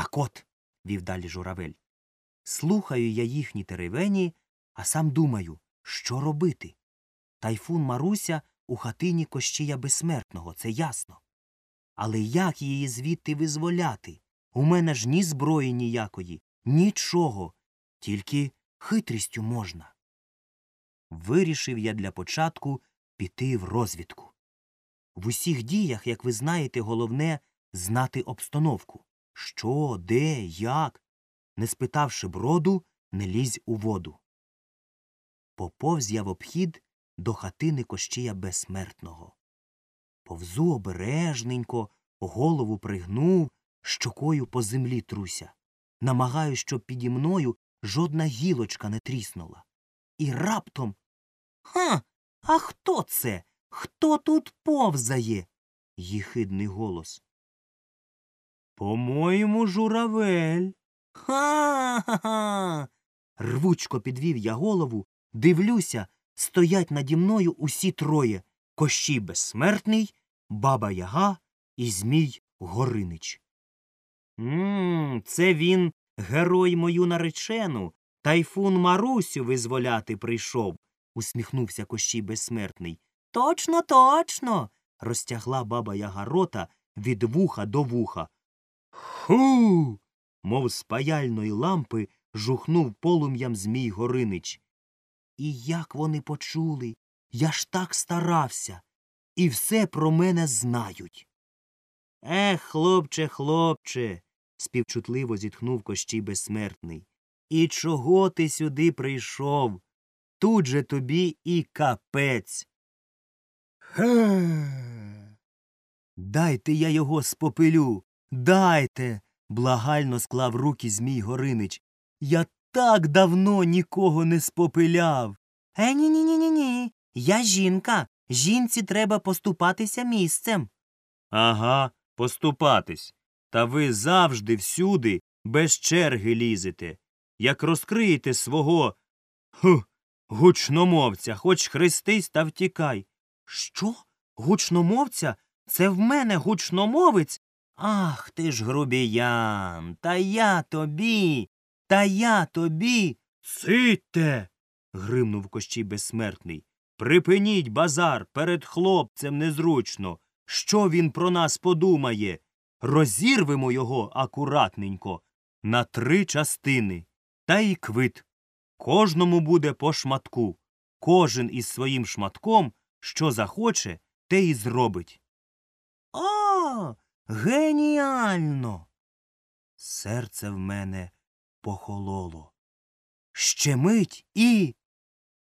Так от, вів далі журавель. Слухаю я їхні теревені, а сам думаю, що робити. Тайфун Маруся у хатині Кощія безсмертного, це ясно. Але як її звідти визволяти? У мене ж ні зброї ніякої, нічого, тільки хитрістю можна. Вирішив я для початку піти в розвідку. В усіх діях, як ви знаєте, головне знати обстановку. Що, де, як. Не спитавши броду, не лізь у воду. Поповз я в обхід до хатини Кощія безсмертного. Повзу обережненько, голову пригнув, щокою по землі труся. Намагаю, щоб піді мною жодна гілочка не тріснула. І раптом. Ха. А хто це? Хто тут повзає? їхидний голос. По-моєму, журавель. Ха ха ха. Рвучко підвів я голову, дивлюся, стоять наді мною усі троє Кощій безсмертний, баба Яга і Змій Горинич. Мм, це він, герой мою наречену, тайфун Марусю визволяти прийшов, усміхнувся Кощій безсмертний. Точно, точно. розтягла баба Яга рота від вуха до вуха. Ху. мов з паяльної лампи жухнув полум'ям Змій Горинич. І як вони почули, я ж так старався, і все про мене знають. Ех, хлопче, хлопче, співчутливо зітхнув Кощій безсмертний. І чого ти сюди прийшов? Тут же тобі і капець. Ге. Дайте я його спопилю. Дайте. благально склав руки Змій Горинич. Я так давно нікого не спопиляв. Е, ні ні ні ні ні. Я жінка. Жінці треба поступатися місцем. Ага, поступатись. Та ви завжди всюди без черги лізете. Як розкриєте свого ху, гучномовця, хоч хрестись та втікай. Що? Гучномовця? Це в мене гучномовець? Ах ти ж грубіян, та я тобі, та я тобі. Сидьте. гримнув Кощій безсмертний. Припиніть базар перед хлопцем незручно. Що він про нас подумає? Розірвемо його акуратненько на три частини. Та й квит. Кожному буде по шматку. Кожен із своїм шматком, що захоче, те й зробить. А, геніально. Серце в мене похололо. Ще мить і.